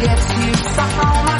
gets you somehow.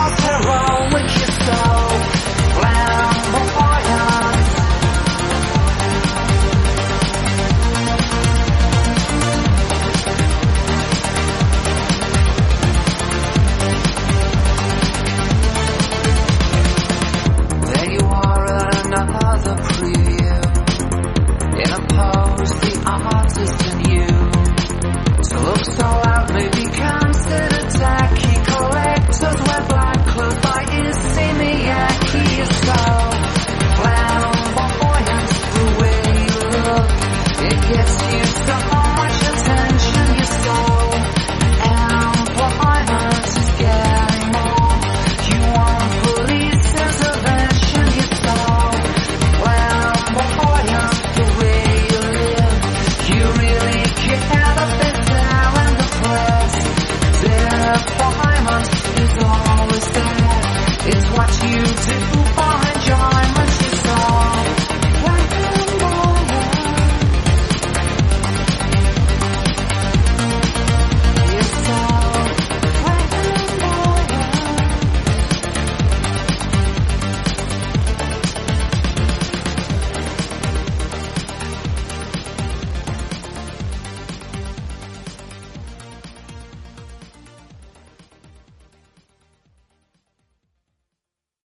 you. Impose the artist in you to look so